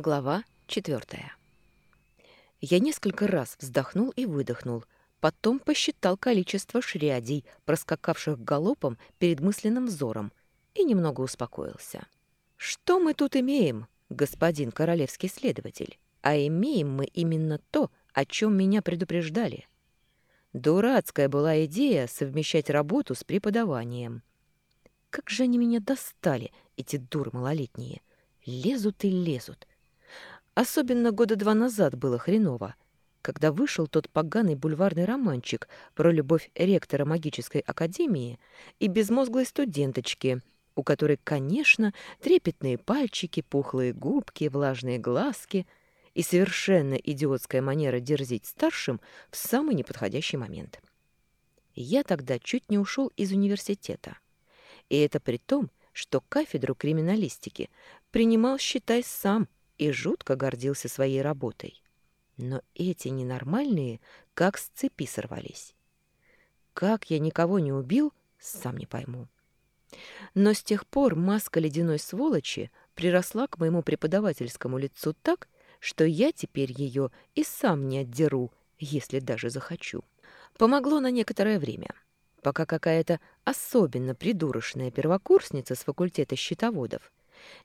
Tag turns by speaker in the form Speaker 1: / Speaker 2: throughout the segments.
Speaker 1: Глава четвертая. Я несколько раз вздохнул и выдохнул, потом посчитал количество шрядей, проскакавших галопом перед мысленным взором, и немного успокоился. Что мы тут имеем, господин королевский следователь? А имеем мы именно то, о чем меня предупреждали. Дурацкая была идея совмещать работу с преподаванием. Как же они меня достали, эти дуры малолетние. Лезут и лезут. Особенно года два назад было хреново, когда вышел тот поганый бульварный романчик про любовь ректора магической академии и безмозглой студенточки, у которой, конечно, трепетные пальчики, пухлые губки, влажные глазки и совершенно идиотская манера дерзить старшим в самый неподходящий момент. Я тогда чуть не ушел из университета. И это при том, что кафедру криминалистики принимал, считай, сам – и жутко гордился своей работой. Но эти ненормальные как с цепи сорвались. Как я никого не убил, сам не пойму. Но с тех пор маска ледяной сволочи приросла к моему преподавательскому лицу так, что я теперь ее и сам не отдеру, если даже захочу. Помогло на некоторое время, пока какая-то особенно придурочная первокурсница с факультета счетоводов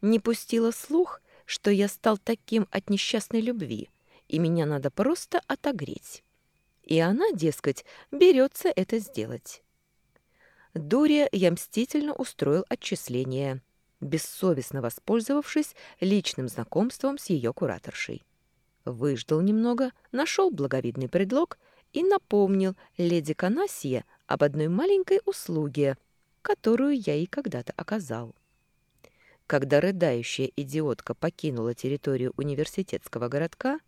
Speaker 1: не пустила слух, что я стал таким от несчастной любви, и меня надо просто отогреть. И она, дескать, берется это сделать. Дуре я мстительно устроил отчисление, бессовестно воспользовавшись личным знакомством с ее кураторшей. Выждал немного, нашел благовидный предлог и напомнил леди Канасия об одной маленькой услуге, которую я ей когда-то оказал. Когда рыдающая идиотка покинула территорию университетского городка,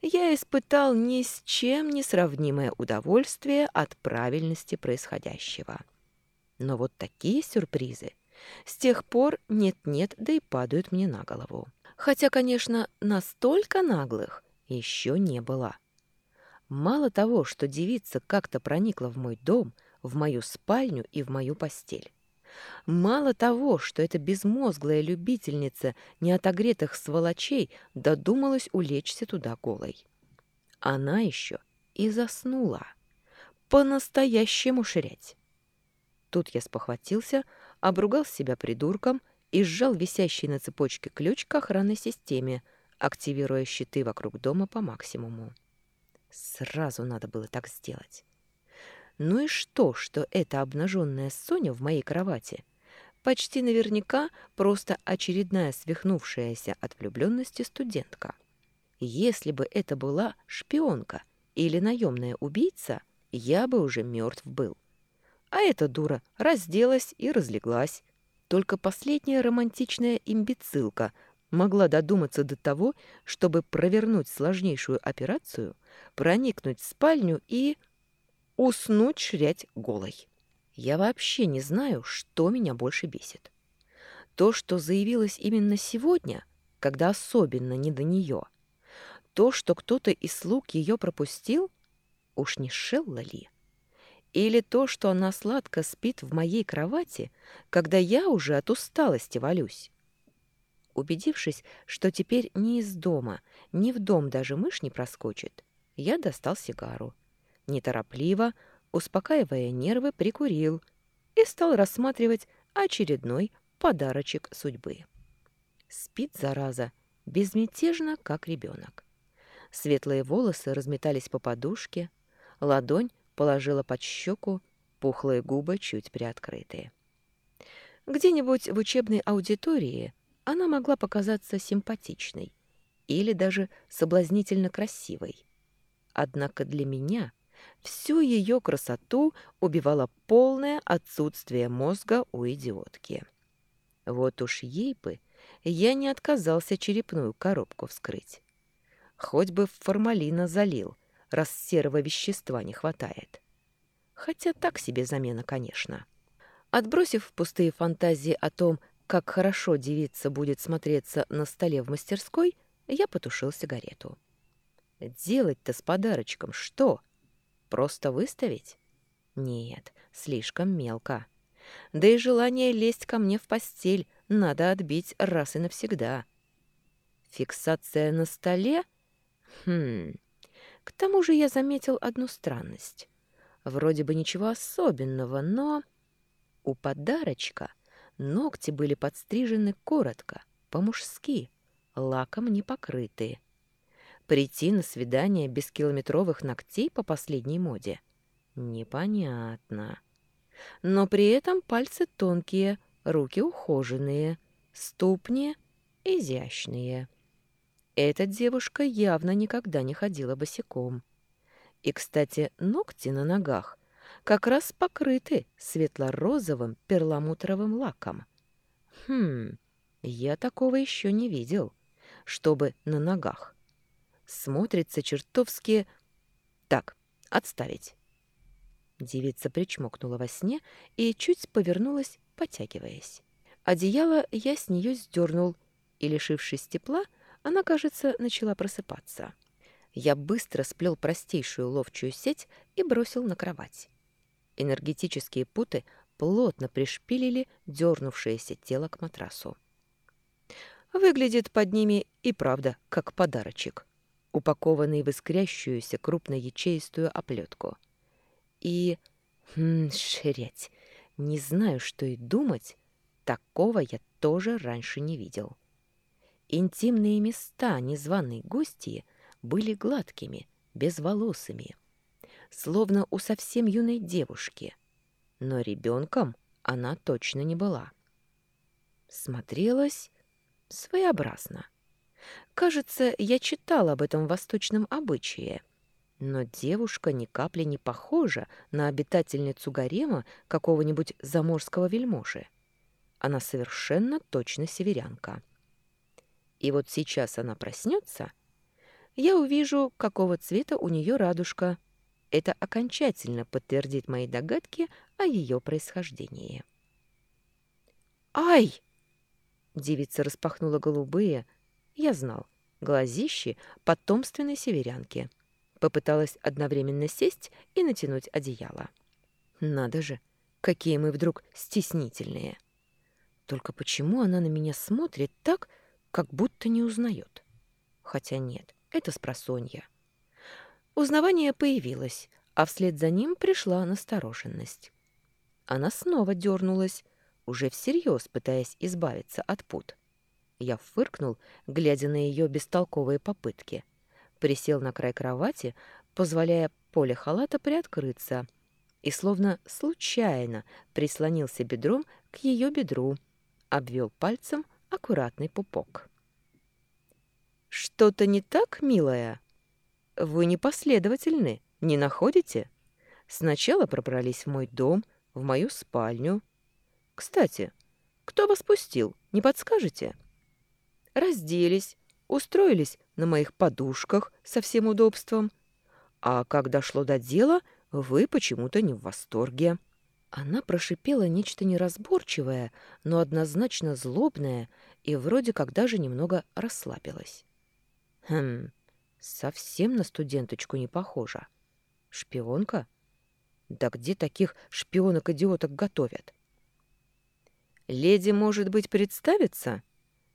Speaker 1: я испытал ни с чем не сравнимое удовольствие от правильности происходящего. Но вот такие сюрпризы с тех пор нет-нет, да и падают мне на голову. Хотя, конечно, настолько наглых еще не было. Мало того, что девица как-то проникла в мой дом, в мою спальню и в мою постель. Мало того, что эта безмозглая любительница неотогретых сволочей додумалась улечься туда голой. Она еще и заснула. По-настоящему ширять. Тут я спохватился, обругал себя придурком и сжал висящий на цепочке ключ к охранной системе, активируя щиты вокруг дома по максимуму. Сразу надо было так сделать. Ну и что, что эта обнаженная Соня в моей кровати? Почти наверняка просто очередная свихнувшаяся от влюбленности студентка. Если бы это была шпионка или наемная убийца, я бы уже мертв был. А эта дура разделась и разлеглась. Только последняя романтичная имбецилка могла додуматься до того, чтобы провернуть сложнейшую операцию, проникнуть в спальню и уснуть шрять голой. Я вообще не знаю, что меня больше бесит. То, что заявилось именно сегодня, когда особенно не до нее. То, что кто-то из слуг ее пропустил, уж не Шелла ли? Или то, что она сладко спит в моей кровати, когда я уже от усталости валюсь? Убедившись, что теперь ни из дома, ни в дом даже мышь не проскочит, я достал сигару неторопливо, успокаивая нервы, прикурил и стал рассматривать очередной подарочек судьбы. Спит, зараза, безмятежно, как ребенок. Светлые волосы разметались по подушке, ладонь положила под щеку, пухлые губы чуть приоткрытые. Где-нибудь в учебной аудитории она могла показаться симпатичной или даже соблазнительно красивой. Однако для меня Всю ее красоту убивало полное отсутствие мозга у идиотки. Вот уж ей бы я не отказался черепную коробку вскрыть. Хоть бы формалина залил, раз серого вещества не хватает. Хотя так себе замена, конечно. Отбросив пустые фантазии о том, как хорошо девица будет смотреться на столе в мастерской, я потушил сигарету. Делать-то с подарочком что? — Просто выставить? Нет, слишком мелко. Да и желание лезть ко мне в постель надо отбить раз и навсегда. Фиксация на столе? Хм. К тому же я заметил одну странность. Вроде бы ничего особенного, но... У подарочка ногти были подстрижены коротко, по-мужски, лаком не покрытые. Прийти на свидание без километровых ногтей по последней моде? Непонятно. Но при этом пальцы тонкие, руки ухоженные, ступни изящные. Эта девушка явно никогда не ходила босиком. И, кстати, ногти на ногах как раз покрыты светло-розовым перламутровым лаком. Хм, я такого еще не видел, чтобы на ногах. Смотрится чертовски... Так, отставить. Девица причмокнула во сне и чуть повернулась, потягиваясь. Одеяло я с нее сдернул, и, лишившись тепла, она, кажется, начала просыпаться. Я быстро сплел простейшую ловчую сеть и бросил на кровать. Энергетические путы плотно пришпилили дернувшееся тело к матрасу. Выглядит под ними и правда как подарочек, упакованный в искрящуюся крупноячеистую оплетку. И... Хм, ширять. Не знаю, что и думать. Такого я тоже раньше не видел. Интимные места незваной гостьи были гладкими, безволосыми, словно у совсем юной девушки. Но ребенком она точно не была. Смотрелась своеобразно. Кажется, я читал об этом восточном обычае. Но девушка ни капли не похожа на обитательницу гарема какого-нибудь заморского вельможи. Она совершенно точно северянка. И вот сейчас она проснется, я увижу, какого цвета у нее радужка. Это окончательно подтвердит мои догадки о ее происхождении. «Ай!» Девица распахнула голубые, я знал, глазищи потомственной северянки. Попыталась одновременно сесть и натянуть одеяло. Надо же, какие мы вдруг стеснительные. Только почему она на меня смотрит так, как будто не узнает. Хотя нет, это спросонья. Узнавание появилось, а вслед за ним пришла настороженность. Она снова дернулась, уже всерьез пытаясь избавиться от пут. Я фыркнул, глядя на ее бестолковые попытки. Присел на край кровати, позволяя поле халата приоткрыться, и словно случайно прислонился бедром к ее бедру, обвел пальцем аккуратный пупок. «Что-то не так, милая? Вы непоследовательны, не находите? Сначала пробрались в мой дом, в мою спальню. Кстати, кто вас пустил, не подскажете?» Разделись, устроились на моих подушках со всем удобством. А как дошло до дела, вы почему-то не в восторге. Она прошипела нечто неразборчивое, но однозначно злобное, и вроде как даже немного расслабилась. Хм, совсем на студенточку не похожа. Шпионка? Да где таких шпионок-идиоток готовят? Леди, может быть, представится?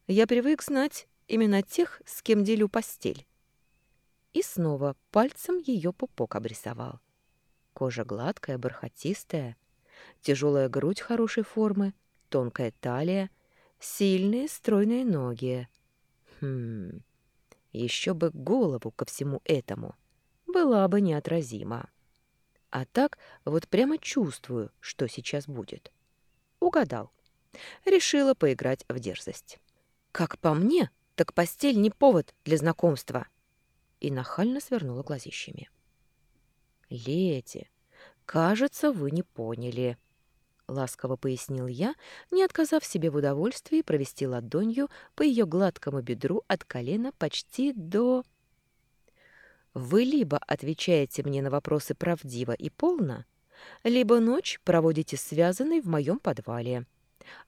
Speaker 1: Я привык знать именно тех, с кем делю постель. И снова пальцем ее пупок обрисовал. Кожа гладкая, бархатистая, Тяжелая грудь хорошей формы, тонкая талия, сильные стройные ноги. Хм, еще бы голову ко всему этому. Была бы неотразима. А так вот прямо чувствую, что сейчас будет. Угадал. Решила поиграть в дерзость. Как по мне, так постель не повод для знакомства. И нахально свернула глазищами. Лети, кажется, вы не поняли. — ласково пояснил я, не отказав себе в удовольствии провести ладонью по ее гладкому бедру от колена почти до... «Вы либо отвечаете мне на вопросы правдиво и полно, либо ночь проводите связанной в моем подвале,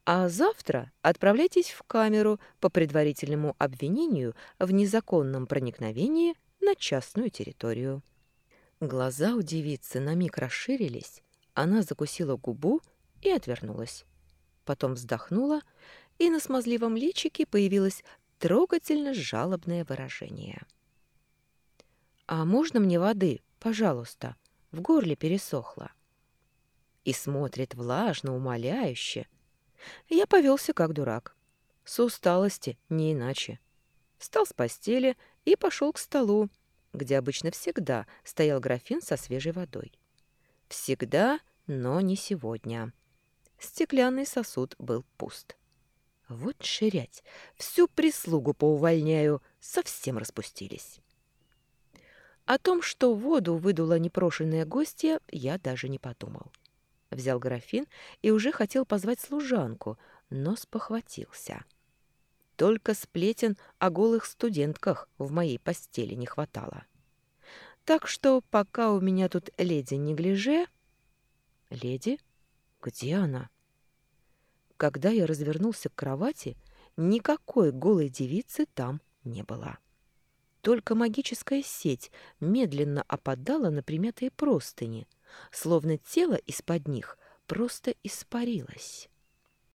Speaker 1: а завтра отправляйтесь в камеру по предварительному обвинению в незаконном проникновении на частную территорию». Глаза у девицы на миг расширились, она закусила губу, и отвернулась. Потом вздохнула, и на смазливом личике появилась трогательно жалобное выражение. «А можно мне воды, пожалуйста? В горле пересохло». И смотрит влажно, умоляюще. Я повелся как дурак. С усталости, не иначе. Встал с постели и пошел к столу, где обычно всегда стоял графин со свежей водой. Всегда, но не сегодня. Стеклянный сосуд был пуст. Вот ширять, всю прислугу поувольняю, совсем распустились. О том, что воду выдула непрошенная гостья, я даже не подумал. Взял графин и уже хотел позвать служанку, но спохватился. Только сплетен о голых студентках в моей постели не хватало. Так что пока у меня тут леди не гляже... Леди? Где она? Когда я развернулся к кровати, никакой голой девицы там не было. Только магическая сеть медленно опадала на примятые простыни, словно тело из-под них просто испарилось.